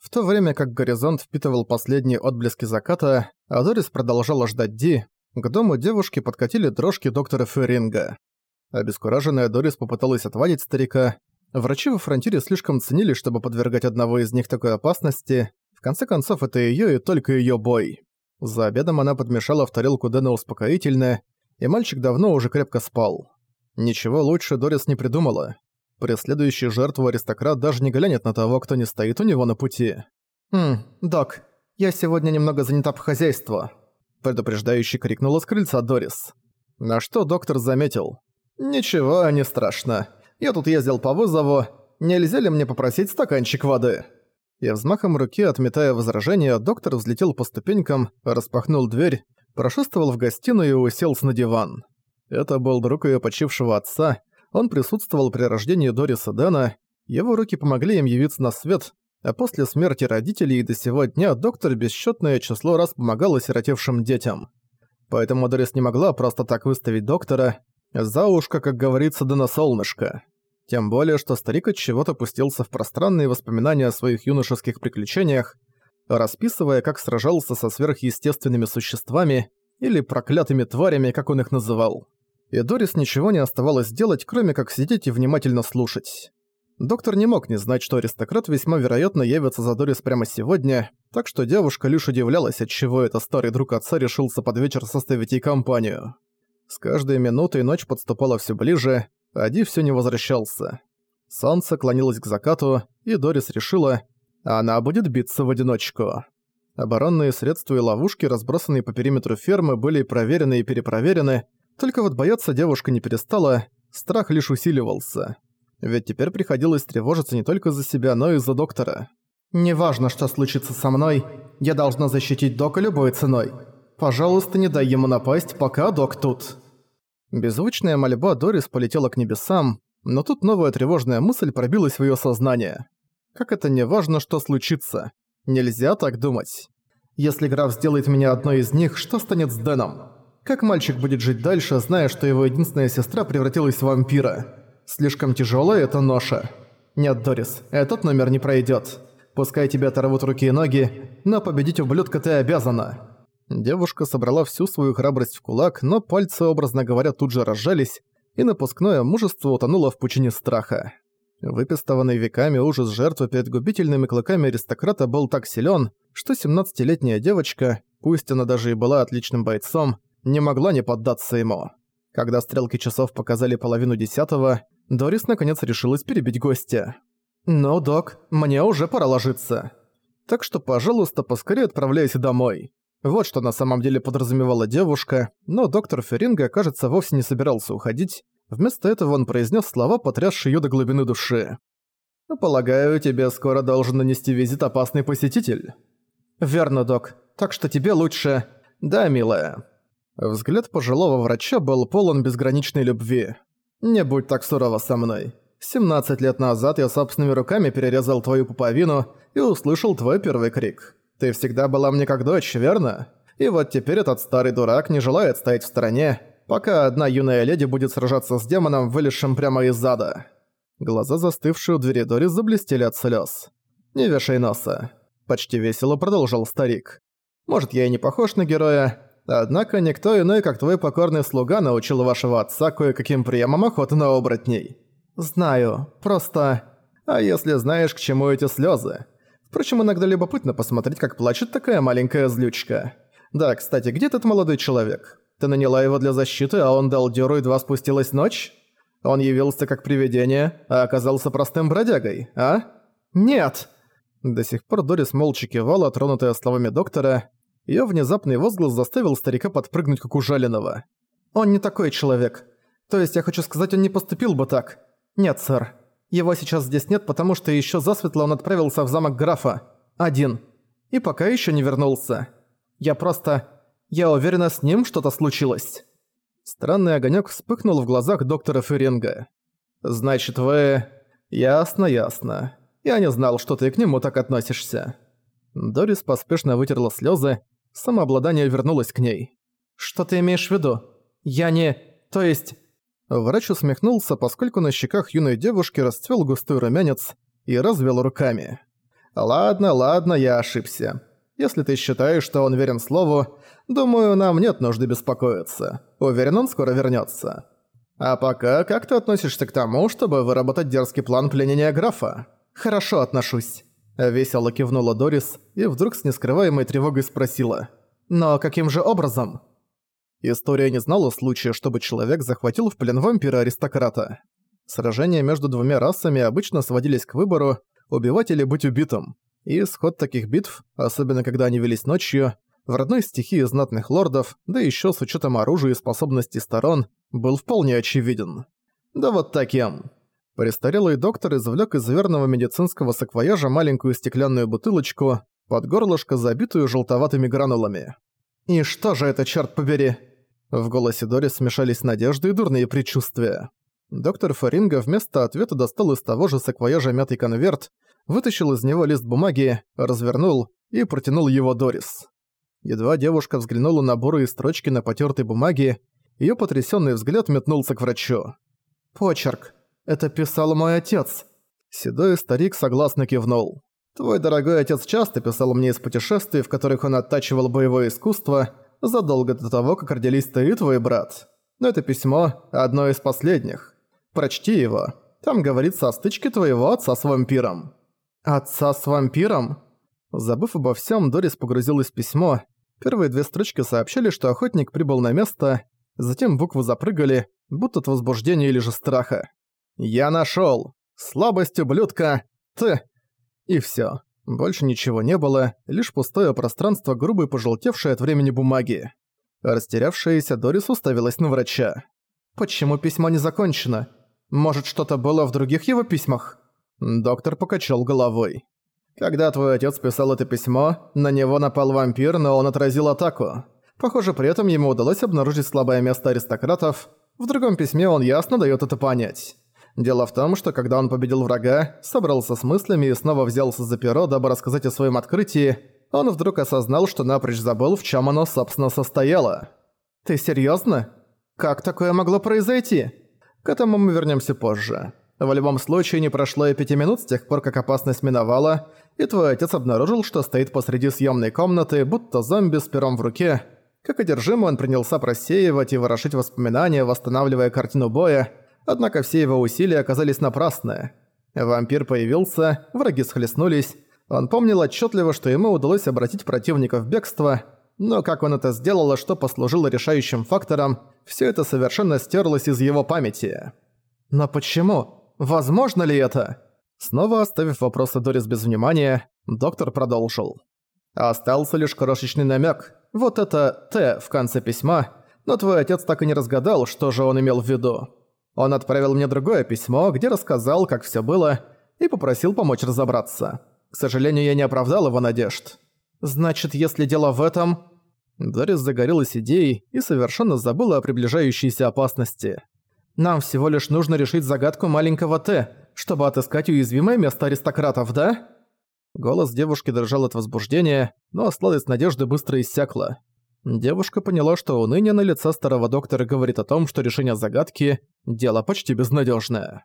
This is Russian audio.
В то время как горизонт впитывал последние отблески заката, а Дорис продолжала ждать Ди, к дому девушки подкатили дрожки доктора Ферринга. Обескураженная Дорис попыталась отвадить старика. Врачи во фронтире слишком ценили, чтобы подвергать одного из них такой опасности. В конце концов, это её и только её бой. За обедом она подмешала в тарелку Дэна успокоительное, и мальчик давно уже крепко спал. Ничего лучше Дорис не придумала. Преследующий жертву аристократ даже не глянет на того, кто не стоит у него на пути. «Хм, док, я сегодня немного занята по хозяйству», предупреждающе крикнула с крыльца Дорис. На что доктор заметил. «Ничего, не страшно. Я тут ездил по вызову. Нельзя ли мне попросить стаканчик воды?» И взмахом руки, отметая возражение, доктор взлетел по ступенькам, распахнул дверь, прошествовал в гостиную и уселся на диван. Это был друг ее почившего отца, он присутствовал при рождении Дориса Дэна, его руки помогли им явиться на свет, а после смерти родителей до сего дня доктор бесчетное число раз помогал осиротевшим детям. Поэтому Дорис не могла просто так выставить доктора, за ушко, как говорится, да на солнышко. Тем более, что старик от чего-то пустился в пространные воспоминания о своих юношеских приключениях, расписывая, как сражался со сверхъестественными существами или проклятыми тварями, как он их называл и Дорис ничего не оставалось делать, кроме как сидеть и внимательно слушать. Доктор не мог не знать, что аристократ весьма вероятно явится за Дорис прямо сегодня, так что девушка лишь удивлялась, отчего это старый друг отца решился под вечер составить ей компанию. С каждой минутой ночь подступала все ближе, а Ди всё не возвращался. Солнце клонилось к закату, и Дорис решила, она будет биться в одиночку. Оборонные средства и ловушки, разбросанные по периметру фермы, были проверены и перепроверены, только вот бояться девушка не перестала, страх лишь усиливался. Ведь теперь приходилось тревожиться не только за себя, но и за доктора. «Неважно, что случится со мной, я должна защитить Дока любой ценой. Пожалуйста, не дай ему напасть, пока Док тут». Беззвучная мольба Дорис полетела к небесам, но тут новая тревожная мысль пробилась в её сознание. Как это не важно, что случится. Нельзя так думать. Если граф сделает меня одной из них, что станет с Дэном? Как мальчик будет жить дальше, зная, что его единственная сестра превратилась в вампира? Слишком тяжелая эта ноша. Нет, Дорис, этот номер не пройдет. Пускай тебя оторвут руки и ноги, но победить ублюдка ты обязана. Девушка собрала всю свою храбрость в кулак, но пальцы, образно говоря, тут же разжались, и напускное мужество утонуло в пучине страха. Выпистованный веками ужас жертвы перед губительными клыками аристократа был так силен, что 17-летняя девочка, пусть она даже и была отличным бойцом, не могла не поддаться ему. Когда стрелки часов показали половину десятого, Дорис наконец решилась перебить гостя. «Ну, док, мне уже пора ложиться. Так что, пожалуйста, поскорее отправляйся домой». Вот что на самом деле подразумевала девушка, но доктор Феринга, кажется, вовсе не собирался уходить. Вместо этого он произнес слова, потрясшие её до глубины души. «Полагаю, тебе скоро должен нанести визит опасный посетитель». «Верно, док. Так что тебе лучше...» «Да, милая. Взгляд пожилого врача был полон безграничной любви. «Не будь так сурова со мной. 17 лет назад я собственными руками перерезал твою пуповину и услышал твой первый крик. Ты всегда была мне как дочь, верно? И вот теперь этот старый дурак не желает стоять в стороне, пока одна юная леди будет сражаться с демоном, вылезшим прямо из зада». Глаза, застывшие у двери Дори, заблестели от слез. «Не вешай носа», – почти весело продолжил старик. «Может, я и не похож на героя, Однако никто иной, как твой покорный слуга, научил вашего отца кое-каким приемам охоты на оборотней. Знаю, просто... А если знаешь, к чему эти слезы? Впрочем, иногда любопытно посмотреть, как плачет такая маленькая злючка. Да, кстати, где этот молодой человек? Ты наняла его для защиты, а он дал дёру, едва спустилась ночь? Он явился как привидение, а оказался простым бродягой, а? Нет! До сих пор Дорис молча кивала, тронутая словами доктора, Её внезапный возглас заставил старика подпрыгнуть как ужаленного. «Он не такой человек. То есть, я хочу сказать, он не поступил бы так. Нет, сэр. Его сейчас здесь нет, потому что ещё засветло он отправился в замок графа. Один. И пока ещё не вернулся. Я просто... Я уверена, с ним что-то случилось». Странный огонёк вспыхнул в глазах доктора Ференга. «Значит, вы...» «Ясно, ясно. Я не знал, что ты к нему так относишься». Дорис поспешно вытерла слёзы, Самообладание вернулось к ней. «Что ты имеешь в виду? Я не... То есть...» Врач усмехнулся, поскольку на щеках юной девушки расцвел густой румянец и развел руками. «Ладно, ладно, я ошибся. Если ты считаешь, что он верен слову, думаю, нам нет нужды беспокоиться. Уверен, он скоро вернется. А пока, как ты относишься к тому, чтобы выработать дерзкий план пленения графа?» «Хорошо отношусь», — весело кивнула Дорис и вдруг с нескрываемой тревогой спросила. «Но каким же образом?» История не знала случая, чтобы человек захватил в плен вампира-аристократа. Сражения между двумя расами обычно сводились к выбору убивать или быть убитым. И исход таких битв, особенно когда они велись ночью, в родной стихии знатных лордов, да еще с учетом оружия и способностей сторон, был вполне очевиден. Да вот таким. Престарелый доктор извлек из верного медицинского саквояжа маленькую стеклянную бутылочку, под горлышко забитую желтоватыми гранулами. «И что же это, черт побери?» В голосе Дори смешались надежды и дурные предчувствия. Доктор Фаринга вместо ответа достал из того же саквояжа мятый конверт, вытащил из него лист бумаги, развернул и протянул его Дорис. Едва девушка взглянула на бурые строчки на потертой бумаге, ее потрясенный взгляд метнулся к врачу. «Почерк. Это писал мой отец». Седой старик согласно кивнул. «Твой дорогой отец часто писал мне из путешествий, в которых он оттачивал боевое искусство, задолго до того, как родились ты и твой брат. Но это письмо – одно из последних. Прочти его. Там говорится о стычке твоего отца с вампиром». «Отца с вампиром?» Забыв обо всем, Дорис погрузилась в письмо. Первые две строчки сообщали, что охотник прибыл на место, затем буквы запрыгали, будто от возбуждения или же страха. «Я нашёл! Слабость ублюдка! Ты!» И всё. Больше ничего не было, лишь пустое пространство, грубой пожелтевшей от времени бумаги. Растерявшаяся Дорис уставилась на врача. «Почему письмо не закончено? Может, что-то было в других его письмах?» Доктор покачал головой. «Когда твой отец писал это письмо, на него напал вампир, но он отразил атаку. Похоже, при этом ему удалось обнаружить слабое место аристократов. В другом письме он ясно даёт это понять. Дело в том, что когда он победил врага, собрался с мыслями и снова взялся за перо, дабы рассказать о своем открытии, он вдруг осознал, что напрочь забыл, в чем оно, собственно, состояло. «Ты серьезно? Как такое могло произойти?» К этому мы вернемся позже. В любом случае, не прошло и пяти минут с тех пор, как опасность миновала, и твой отец обнаружил, что стоит посреди съемной комнаты, будто зомби с пером в руке. Как одержимый он принялся просеивать и ворошить воспоминания, восстанавливая картину боя, Однако все его усилия оказались напрасны. Вампир появился, враги схлестнулись. Он помнил отчетливо, что ему удалось обратить противника в бегство, но как он это сделал что послужило решающим фактором, все это совершенно стерлось из его памяти. Но почему? Возможно ли это? Снова оставив вопросы Дорис без внимания, доктор продолжил. Остался лишь крошечный намек. Вот это «Т» в конце письма, но твой отец так и не разгадал, что же он имел в виду. Он отправил мне другое письмо, где рассказал, как всё было, и попросил помочь разобраться. К сожалению, я не оправдал его надежд. Значит, если дело в этом... Дорис загорелась идеей и совершенно забыла о приближающейся опасности. Нам всего лишь нужно решить загадку маленького Т, чтобы отыскать уязвимое место аристократов, да? Голос девушки дрожал от возбуждения, но сладость надежды быстро иссякла. Девушка поняла, что уныние на лице старого доктора говорит о том, что решение загадки – дело почти безнадежное.